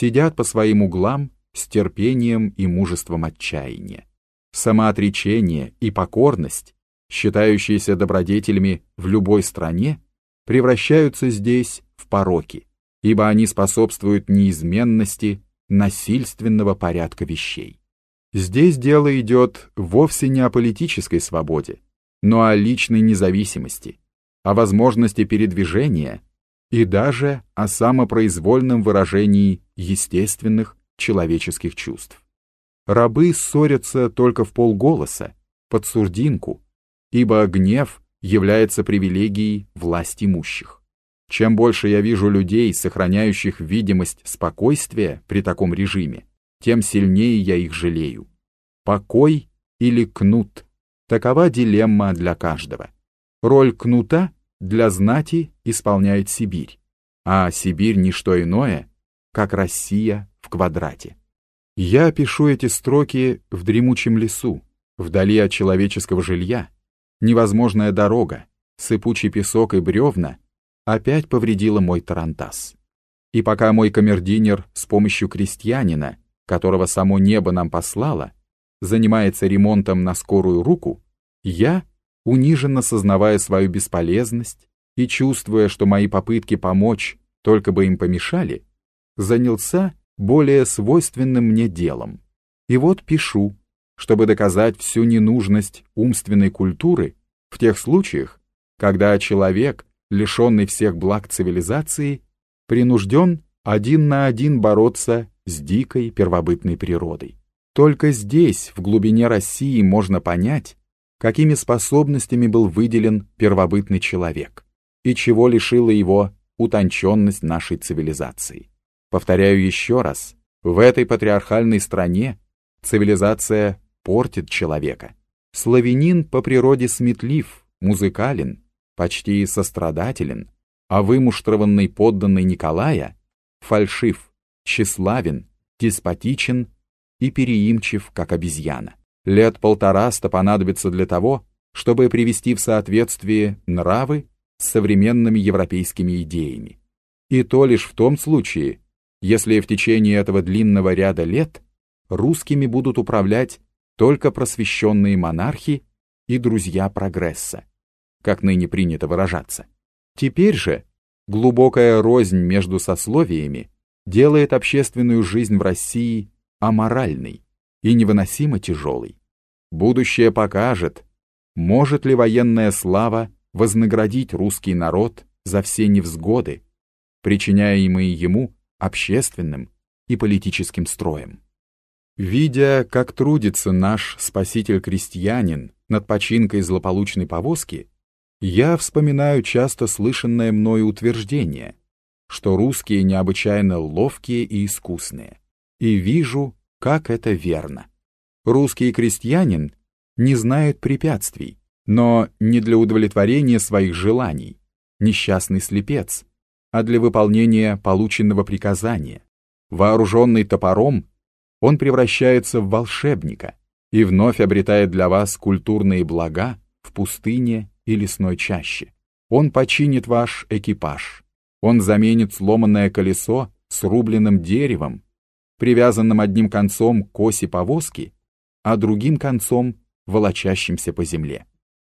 сидят по своим углам с терпением и мужеством отчаяния. Самоотречение и покорность, считающиеся добродетелями в любой стране, превращаются здесь в пороки, ибо они способствуют неизменности насильственного порядка вещей. Здесь дело идет вовсе не о политической свободе, но о личной независимости, о возможности передвижения и даже о самопроизвольном выражении естественных человеческих чувств. Рабы ссорятся только в полголоса, под сурдинку, ибо гнев является привилегией власть имущих. Чем больше я вижу людей, сохраняющих видимость спокойствия при таком режиме, тем сильнее я их жалею. Покой или кнут – такова дилемма для каждого. Роль кнута для знати исполняет Сибирь, а Сибирь – не что иное, как Россия в квадрате. Я пишу эти строки в дремучем лесу, вдали от человеческого жилья. Невозможная дорога, сыпучий песок и бревна опять повредила мой тарантас. И пока мой камердинер с помощью крестьянина, которого само небо нам послало, занимается ремонтом на скорую руку, я, униженно сознавая свою бесполезность и чувствуя, что мои попытки помочь только бы им помешали, занялся более свойственным мне делом. И вот пишу, чтобы доказать всю ненужность умственной культуры в тех случаях, когда человек, лишенный всех благ цивилизации, принужден один на один бороться с дикой первобытной природой. Только здесь, в глубине России, можно понять, какими способностями был выделен первобытный человек и чего лишила его утонченность нашей цивилизации. Повторяю еще раз, в этой патриархальной стране цивилизация портит человека. Славянин по природе сметлив, музыкален, почти сострадателен, а вымуштрованный подданный Николая фальшив, тщеславен, деспотичен и переимчив, как обезьяна. Лет полтораста понадобится для того, чтобы привести в соответствие нравы с современными европейскими идеями. И то лишь в том случае, если в течение этого длинного ряда лет русскими будут управлять только просвещенные монархи и друзья прогресса, как ныне принято выражаться. Теперь же глубокая рознь между сословиями делает общественную жизнь в России аморальной и невыносимо тяжелой. Будущее покажет, может ли военная слава вознаградить русский народ за все невзгоды, причиняемые ему общественным и политическим строем. Видя, как трудится наш спаситель-крестьянин над починкой злополучной повозки, я вспоминаю часто слышанное мною утверждение, что русские необычайно ловкие и искусные, и вижу, как это верно. Русский крестьянин не знает препятствий, но не для удовлетворения своих желаний, несчастный слепец, а для выполнения полученного приказания. Вооруженный топором, он превращается в волшебника и вновь обретает для вас культурные блага в пустыне и лесной чаще. Он починит ваш экипаж. Он заменит сломанное колесо с рубленным деревом, привязанным одним концом к оси повозки, а другим концом волочащимся по земле.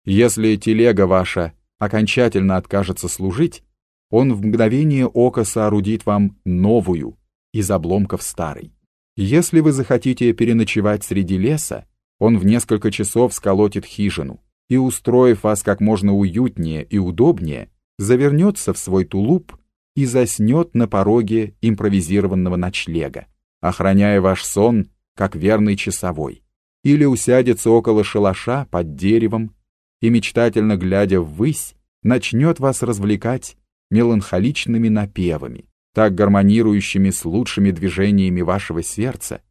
Если телега ваша окончательно откажется служить, он в мгновение ока соорудит вам новую из обломков старой. Если вы захотите переночевать среди леса, он в несколько часов сколотит хижину и, устроив вас как можно уютнее и удобнее, завернется в свой тулуп и заснет на пороге импровизированного ночлега, охраняя ваш сон, как верный часовой, или усядется около шалаша под деревом и, мечтательно глядя ввысь, начнет вас развлекать меланхоличными напевами, так гармонирующими с лучшими движениями вашего сердца,